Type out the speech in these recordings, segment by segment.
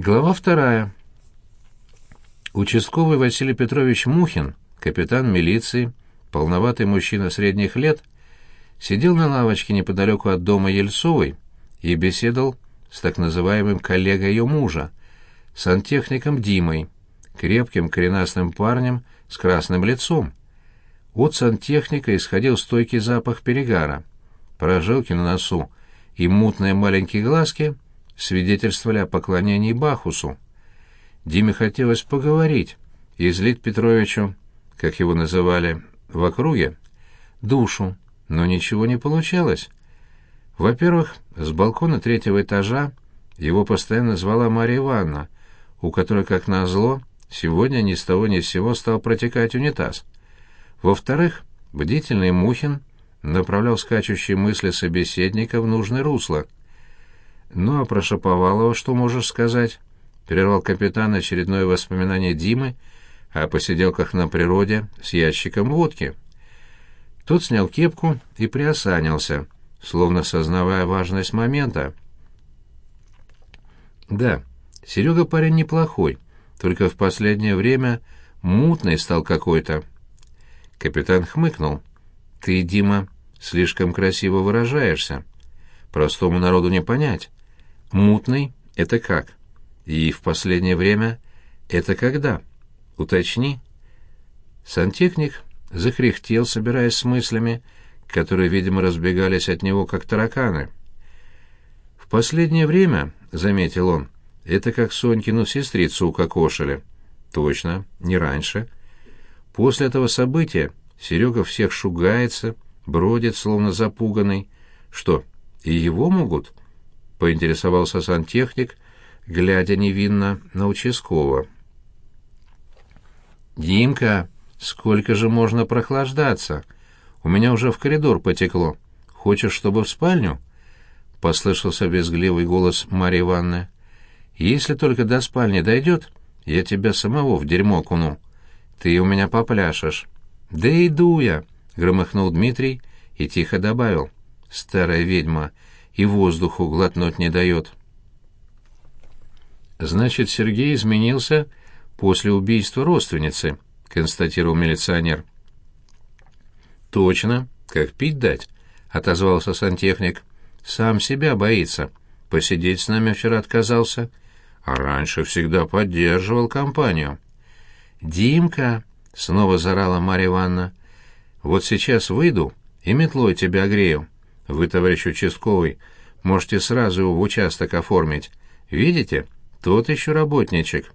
Глава вторая. Участковый Василий Петрович Мухин, капитан милиции, полноватый мужчина средних лет, сидел на лавочке неподалеку от дома Ельцовой и беседовал с так называемым коллегой ее мужа, сантехником Димой, крепким коренастым парнем с красным лицом. От сантехника исходил стойкий запах перегара. Прожилки на носу и мутные маленькие глазки свидетельствовали о поклонении Бахусу. Диме хотелось поговорить, излить Петровичу, как его называли в округе, душу, но ничего не получалось. Во-первых, с балкона третьего этажа его постоянно звала Марья Ивановна, у которой, как назло, сегодня ни с того ни с сего стал протекать унитаз. Во-вторых, бдительный Мухин направлял скачущие мысли собеседника в нужное русло. «Ну, а про Шаповалова что можешь сказать?» — прервал капитан очередное воспоминание Димы о посиделках на природе с ящиком водки. Тот снял кепку и приосанился, словно сознавая важность момента. «Да, Серега парень неплохой, только в последнее время мутный стал какой-то». Капитан хмыкнул. «Ты, Дима, слишком красиво выражаешься. Простому народу не понять. Мутный — это как? И в последнее время — это когда? Уточни». Сантехник захрехтел, собираясь с мыслями, которые, видимо, разбегались от него, как тараканы. «В последнее время, — заметил он, — это как Сонькину сестрицу укокошили». «Точно, не раньше». После этого события Серега всех шугается, бродит, словно запуганный. «Что, и его могут?» — поинтересовался сантехник, глядя невинно на участкового. «Димка!» «Сколько же можно прохлаждаться? У меня уже в коридор потекло. Хочешь, чтобы в спальню?» — послышался визгливый голос Марьи Ивановны. «Если только до спальни дойдет, я тебя самого в дерьмо куну. Ты у меня попляшешь». «Да иду я!» — громыхнул Дмитрий и тихо добавил. «Старая ведьма и воздуху глотнуть не дает». «Значит, Сергей изменился после убийства родственницы», — констатировал милиционер. «Точно, как пить дать», — отозвался сантехник. «Сам себя боится. Посидеть с нами вчера отказался, а раньше всегда поддерживал компанию». «Димка!» — снова зарала Марья Ивановна. «Вот сейчас выйду и метлой тебя огрею. Вы, товарищ участковый, можете сразу его в участок оформить. Видите? Тот еще работничек».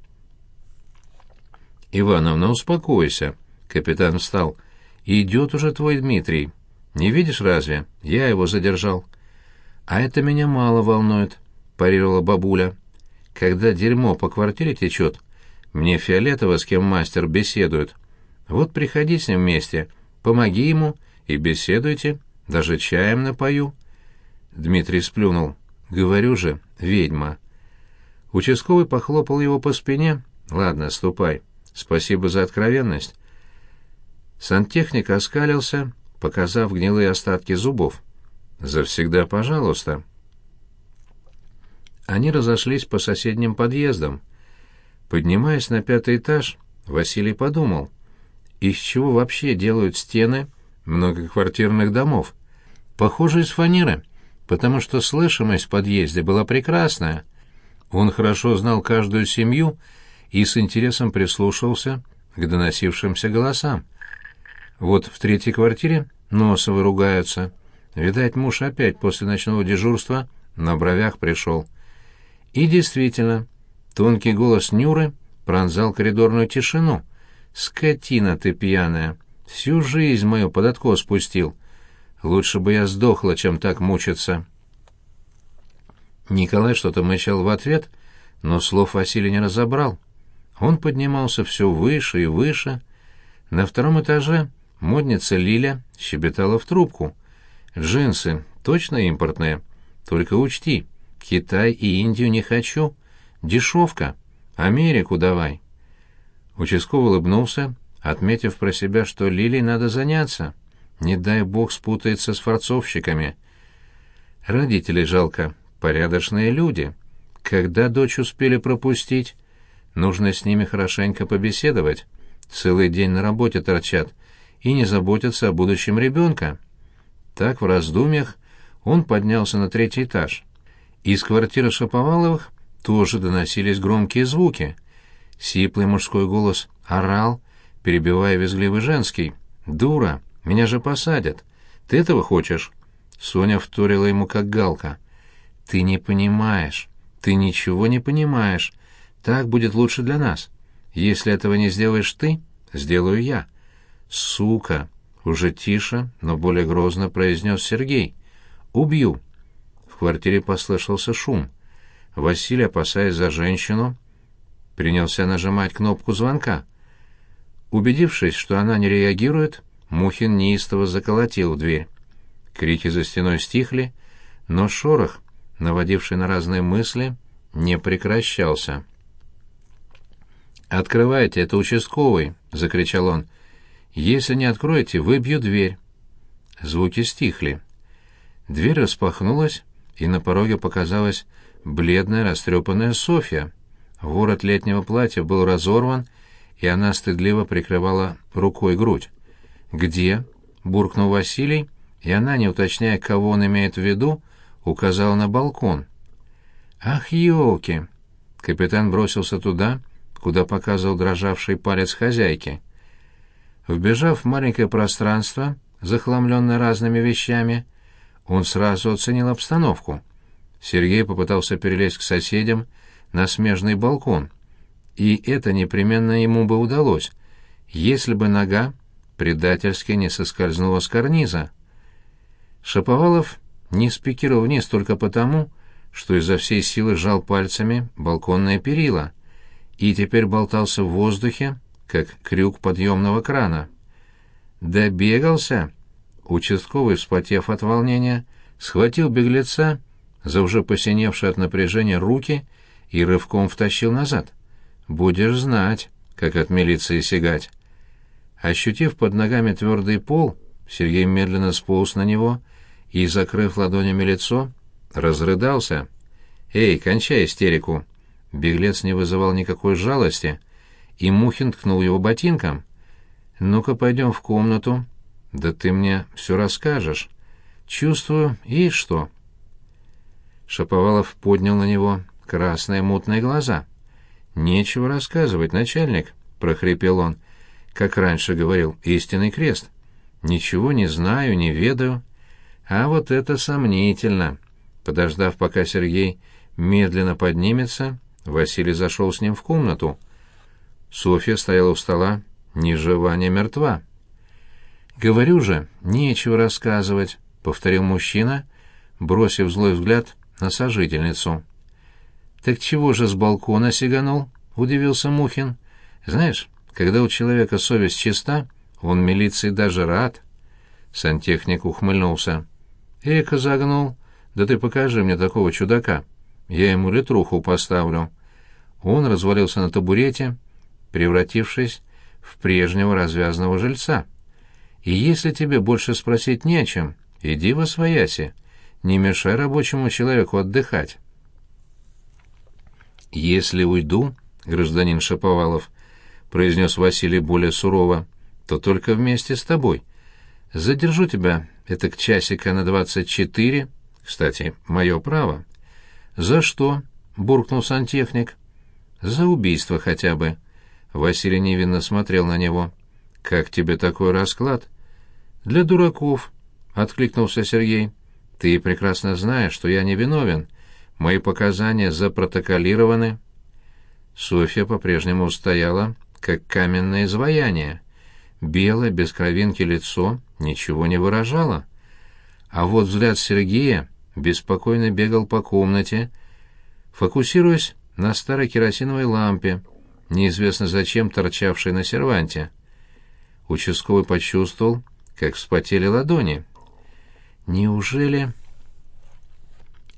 «Ивановна, успокойся». Капитан встал. «Идет уже твой Дмитрий. Не видишь разве? Я его задержал». «А это меня мало волнует», — парировала бабуля. «Когда дерьмо по квартире течет, мне фиолетово, с кем мастер беседует. Вот приходи с ним вместе, помоги ему и беседуйте, даже чаем напою». Дмитрий сплюнул. «Говорю же, ведьма». Участковый похлопал его по спине. «Ладно, ступай». Спасибо за откровенность. Сантехник оскалился, показав гнилые остатки зубов. Завсегда, пожалуйста. Они разошлись по соседним подъездам. Поднимаясь на пятый этаж, Василий подумал, из чего вообще делают стены многоквартирных домов. Похоже, из фанеры, потому что слышимость в подъезде была прекрасная. Он хорошо знал каждую семью и с интересом прислушался к доносившимся голосам. Вот в третьей квартире Носовы ругаются. Видать, муж опять после ночного дежурства на бровях пришел. И действительно, тонкий голос Нюры пронзал коридорную тишину. «Скотина ты пьяная! Всю жизнь мою под откос спустил. Лучше бы я сдохла, чем так мучиться». Николай что-то мычал в ответ, но слов Василий не разобрал. Он поднимался все выше и выше. На втором этаже модница Лиля щебетала в трубку. «Джинсы точно импортные? Только учти, Китай и Индию не хочу. Дешевка. Америку давай». Участковый улыбнулся, отметив про себя, что Лилей надо заняться. Не дай бог спутается с форцовщиками. Родителей жалко, порядочные люди. Когда дочь успели пропустить? Нужно с ними хорошенько побеседовать. Целый день на работе торчат и не заботятся о будущем ребенка. Так в раздумьях он поднялся на третий этаж. Из квартиры Шаповаловых тоже доносились громкие звуки. Сиплый мужской голос орал, перебивая визгливый женский. «Дура! Меня же посадят! Ты этого хочешь?» Соня вторила ему как галка. «Ты не понимаешь. Ты ничего не понимаешь. Так будет лучше для нас. Если этого не сделаешь ты, сделаю я». «Сука!» — уже тише, но более грозно произнес Сергей. «Убью!» В квартире послышался шум. Василий, опасаясь за женщину, принялся нажимать кнопку звонка. Убедившись, что она не реагирует, Мухин неистово заколотил в дверь. Крики за стеной стихли, но шорох, наводивший на разные мысли, не прекращался. «Открывайте, это участковый!» — закричал он. «Если не откроете, выбью дверь». Звуки стихли. Дверь распахнулась, и на пороге показалась бледная, растрепанная Софья. Ворот летнего платья был разорван, и она стыдливо прикрывала рукой грудь. «Где?» — буркнул Василий, и она, не уточняя, кого он имеет в виду, указала на балкон. «Ах, елки!» Капитан бросился туда, куда показывал дрожавший палец хозяйки. Вбежав в маленькое пространство, захламленное разными вещами, он сразу оценил обстановку. Сергей попытался перелезть к соседям на смежный балкон, и это непременно ему бы удалось, если бы нога предательски не соскользнула с карниза. Шаповалов не спикировал вниз только потому, что изо всей силы сжал пальцами балконное перила и теперь болтался в воздухе, как крюк подъемного крана. «Добегался!» Участковый, вспотев от волнения, схватил беглеца за уже посиневшие от напряжения руки и рывком втащил назад. «Будешь знать, как от милиции сигать». Ощутив под ногами твердый пол, Сергей медленно сполз на него и, закрыв ладонями лицо, разрыдался. «Эй, кончай истерику!» Беглец не вызывал никакой жалости, и Мухин ткнул его ботинком. «Ну-ка, пойдем в комнату. Да ты мне все расскажешь. Чувствую, и что?» Шаповалов поднял на него красные мутные глаза. «Нечего рассказывать, начальник», — прохрипел он. «Как раньше говорил, истинный крест. Ничего не знаю, не ведаю». А вот это сомнительно. Подождав, пока Сергей медленно поднимется, Василий зашел с ним в комнату. Софья стояла у стола, ни жива, ни мертва. «Говорю же, нечего рассказывать», — повторил мужчина, бросив злой взгляд на сожительницу. «Так чего же с балкона сиганул?» — удивился Мухин. «Знаешь, когда у человека совесть чиста, он милиции даже рад». Сантехник ухмыльнулся. Эка загнул. Да ты покажи мне такого чудака. Я ему литруху поставлю. Он развалился на табурете, превратившись в прежнего развязного жильца. И если тебе больше спросить не о чем, иди во свояси. Не мешай рабочему человеку отдыхать. «Если уйду, гражданин Шаповалов», — произнес Василий более сурово, — «то только вместе с тобой. Задержу тебя это к часика на двадцать четыре. Кстати, мое право. За что? буркнул сантехник. За убийство хотя бы. Василий невинно смотрел на него. Как тебе такой расклад? Для дураков, откликнулся Сергей. Ты прекрасно знаешь, что я не виновен. Мои показания запротоколированы. Софья по-прежнему стояла, как каменное изваяние. Белое, без кровинки лицо ничего не выражало. А вот взгляд Сергея беспокойно бегал по комнате, фокусируясь на старой керосиновой лампе, неизвестно зачем торчавшей на серванте. Участковый почувствовал, как вспотели ладони. «Неужели...»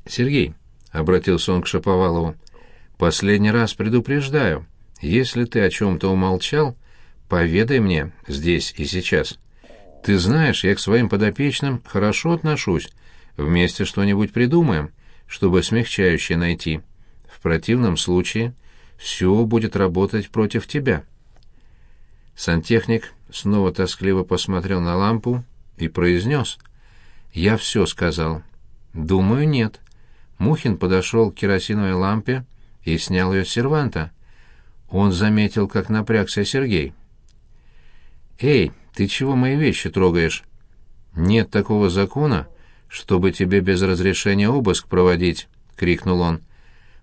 «Сергей», — обратился он к Шаповалову, — «последний раз предупреждаю, если ты о чем-то умолчал, Поведай мне здесь и сейчас. Ты знаешь, я к своим подопечным хорошо отношусь. Вместе что-нибудь придумаем, чтобы смягчающее найти. В противном случае все будет работать против тебя. Сантехник снова тоскливо посмотрел на лампу и произнес. «Я все сказал». «Думаю, нет». Мухин подошел к керосиновой лампе и снял ее с серванта. Он заметил, как напрягся Сергей. «Эй, ты чего мои вещи трогаешь?» «Нет такого закона, чтобы тебе без разрешения обыск проводить», — крикнул он.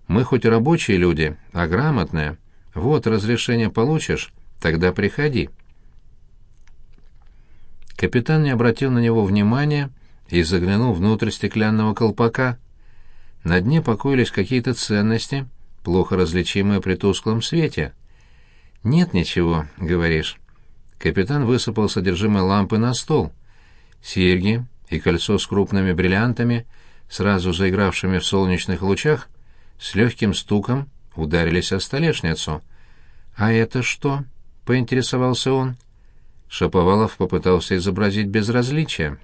«Мы хоть рабочие люди, а грамотные. Вот разрешение получишь, тогда приходи». Капитан не обратил на него внимания и заглянул внутрь стеклянного колпака. На дне покоились какие-то ценности, плохо различимые при тусклом свете. «Нет ничего», — говоришь. Капитан высыпал содержимое лампы на стол. Серьги и кольцо с крупными бриллиантами, сразу заигравшими в солнечных лучах, с легким стуком ударились о столешницу. «А это что?» — поинтересовался он. Шаповалов попытался изобразить безразличие.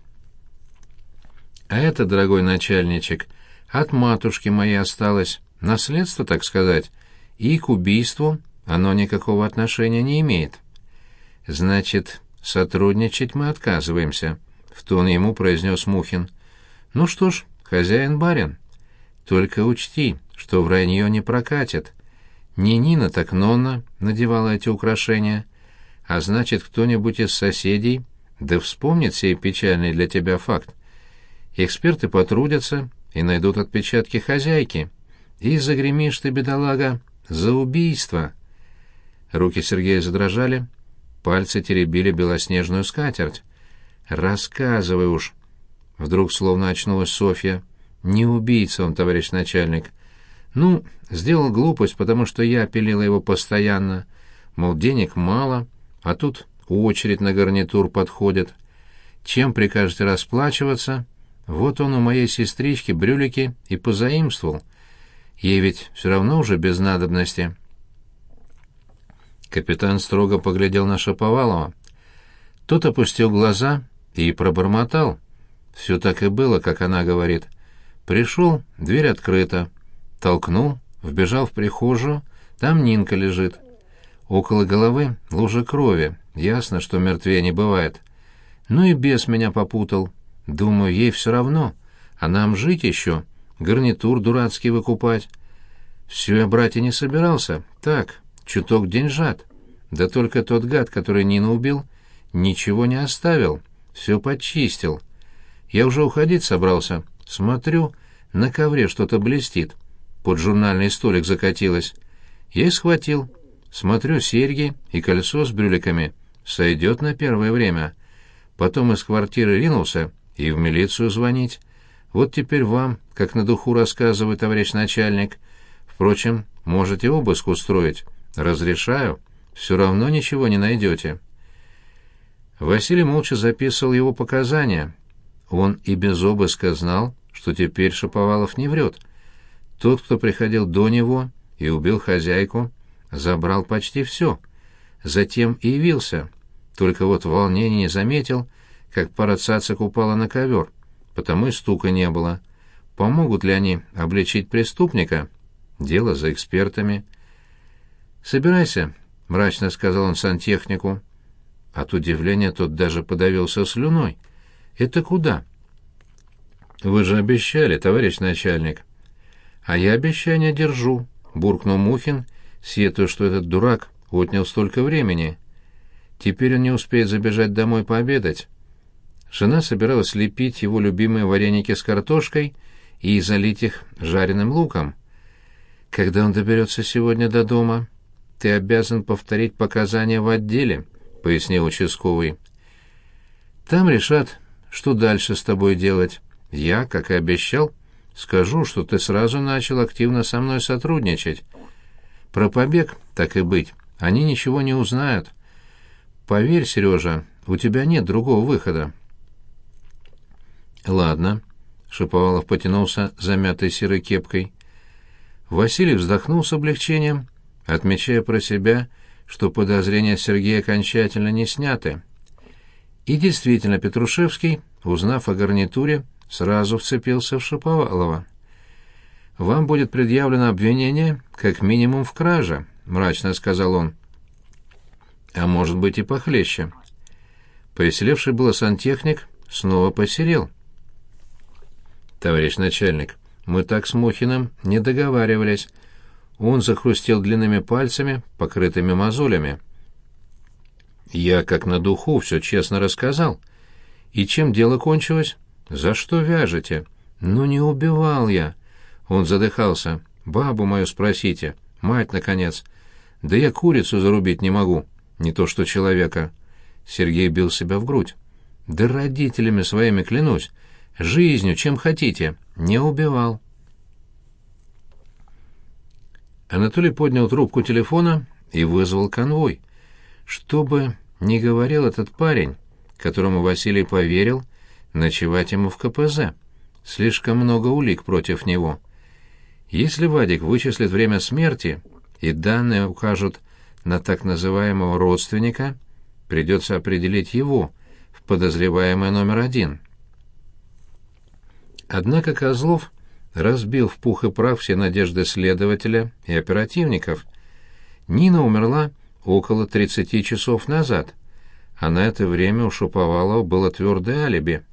«А это, дорогой начальничек, от матушки моей осталось, наследство, так сказать, и к убийству оно никакого отношения не имеет». «Значит, сотрудничать мы отказываемся», — в тон ему произнес Мухин. «Ну что ж, хозяин-барин. Только учти, что вранье не прокатит. Не Нина, так Нонна надевала эти украшения, а значит, кто-нибудь из соседей да вспомнит сей печальный для тебя факт. Эксперты потрудятся и найдут отпечатки хозяйки. И загремишь ты, бедолага, за убийство». Руки Сергея задрожали, — Пальцы теребили белоснежную скатерть. «Рассказывай уж!» Вдруг словно очнулась Софья. «Не убийца он, товарищ начальник. Ну, сделал глупость, потому что я пилила его постоянно. Мол, денег мало, а тут очередь на гарнитур подходит. Чем прикажете расплачиваться? Вот он у моей сестрички брюлики и позаимствовал. Ей ведь все равно уже без надобности». Капитан строго поглядел на Шаповалова. Тот опустил глаза и пробормотал. Все так и было, как она говорит. Пришел, дверь открыта. Толкнул, вбежал в прихожую, там Нинка лежит. Около головы лужа крови, ясно, что мертвее не бывает. Ну и бес меня попутал. Думаю, ей все равно, а нам жить еще, гарнитур дурацкий выкупать. Все я брать и не собирался, так, чуток деньжат. Да только тот гад, который Нину убил, ничего не оставил, все почистил. Я уже уходить собрался. Смотрю, на ковре что-то блестит. Под журнальный столик закатилось. Я и схватил. Смотрю, серьги и кольцо с брюликами. Сойдет на первое время. Потом из квартиры ринулся и в милицию звонить. Вот теперь вам, как на духу рассказываю, товарищ начальник. Впрочем, можете обыск устроить. «Разрешаю. Все равно ничего не найдете». Василий молча записывал его показания. Он и без обыска знал, что теперь Шаповалов не врет. Тот, кто приходил до него и убил хозяйку, забрал почти все. Затем и явился. Только вот в волнении не заметил, как пара цацик упала на ковер, потому и стука не было. Помогут ли они обличить преступника? Дело за экспертами. «Собирайся», — мрачно сказал он сантехнику. От удивления тот даже подавился слюной. «Это куда?» «Вы же обещали, товарищ начальник». «А я обещание держу», — буркнул Мухин, сетуя, что этот дурак отнял столько времени. Теперь он не успеет забежать домой пообедать. Жена собиралась лепить его любимые вареники с картошкой и залить их жареным луком. Когда он доберется сегодня до дома, ты обязан повторить показания в отделе», — пояснил участковый. «Там решат, что дальше с тобой делать. Я, как и обещал, скажу, что ты сразу начал активно со мной сотрудничать. Про побег, так и быть, они ничего не узнают. Поверь, Сережа, у тебя нет другого выхода». «Ладно», — Шиповалов потянулся замятой серой кепкой. Василий вздохнул с облегчением — отмечая про себя, что подозрения Сергея окончательно не сняты. И действительно, Петрушевский, узнав о гарнитуре, сразу вцепился в Шаповалова. вам будет предъявлено обвинение как минимум в краже, мрачно сказал он. А может быть и похлеще. Повеселевший было сантехник снова посерел. Товарищ начальник, мы так с Мухиным не договаривались. Он захрустел длинными пальцами, покрытыми мозолями. Я, как на духу, все честно рассказал. И чем дело кончилось? За что вяжете? Ну не убивал я. Он задыхался. Бабу мою спросите. Мать, наконец. Да я курицу зарубить не могу. Не то что человека. Сергей бил себя в грудь. Да родителями своими клянусь. Жизнью, чем хотите. Не убивал. Анатолий поднял трубку телефона и вызвал конвой. Что бы ни говорил этот парень, которому Василий поверил, ночевать ему в КПЗ. Слишком много улик против него. Если Вадик вычислит время смерти и данные укажут на так называемого родственника, придется определить его в подозреваемое номер один. Однако Козлов разбил в пух и прах все надежды следователя и оперативников. Нина умерла около 30 часов назад, а на это время у Шуповалова было твердое алиби.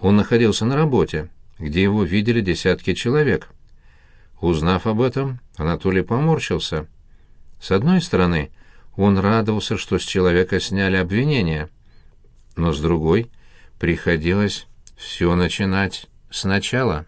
Он находился на работе, где его видели десятки человек. Узнав об этом, Анатолий поморщился. С одной стороны, он радовался, что с человека сняли обвинения, но с другой приходилось все начинать сначала.